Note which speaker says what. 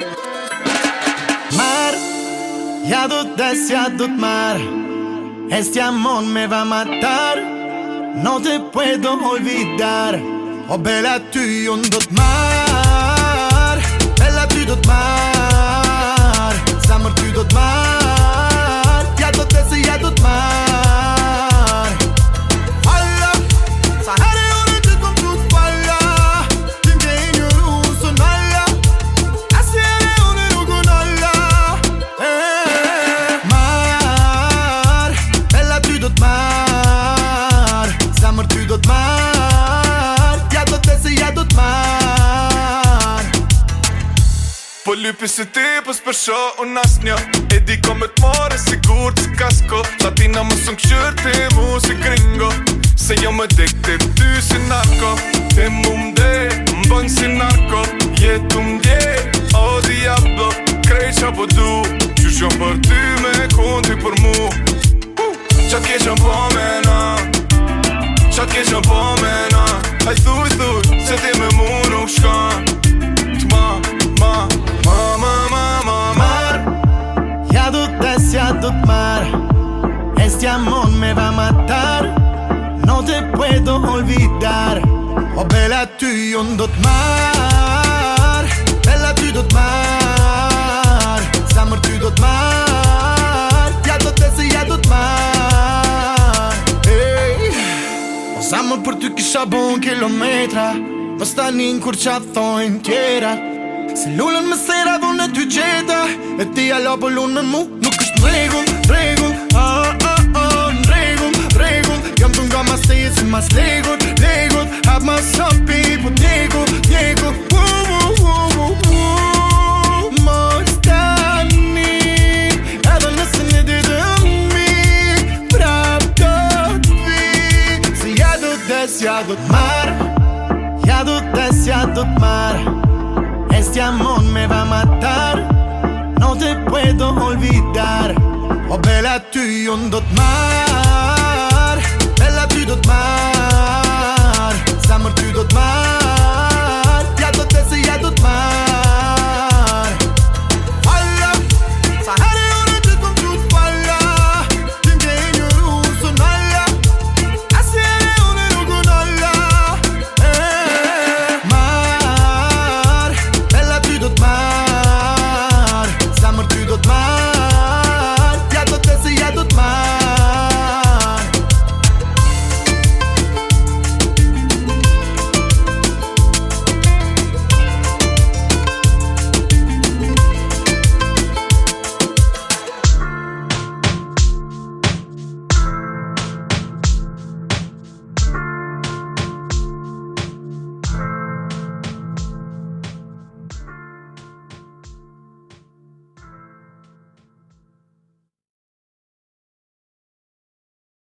Speaker 1: Mar, ya ya mar. Este amor me va a matar. No te puedo olvidar. O oh, y un mar.
Speaker 2: lypi si ti pës për shë unë as një E di ko me t'more si sigur që kasko Latina më sën këshyrë ti mu si gringo Se jo me dek diktim ty si narko Ti mu mde, më bën si narko të mdje, o diablo Krej qa po du, që shën për ty me konti për mu Qa t'ke qën po me na Qa t'ke qën po me na Hajthuj
Speaker 1: este me va a matar No te puedo po olvidar O oh, bella tu un dot mar Bella tu dot mar Samur tu dot mar Ja do te si ja dot mar hey. O samur për ty kisha bon kilometra Më stanin kur qa thojn tjera Se lullën më sera vun e ty qeta E ti alo për po mu Nuk është më regull, regull, ah. was they good, good. Have my some people, they good, they good. mi, Si Este amor me va a matar, no te puedo olvidar. O oh, bela tú y un plus d'autres mains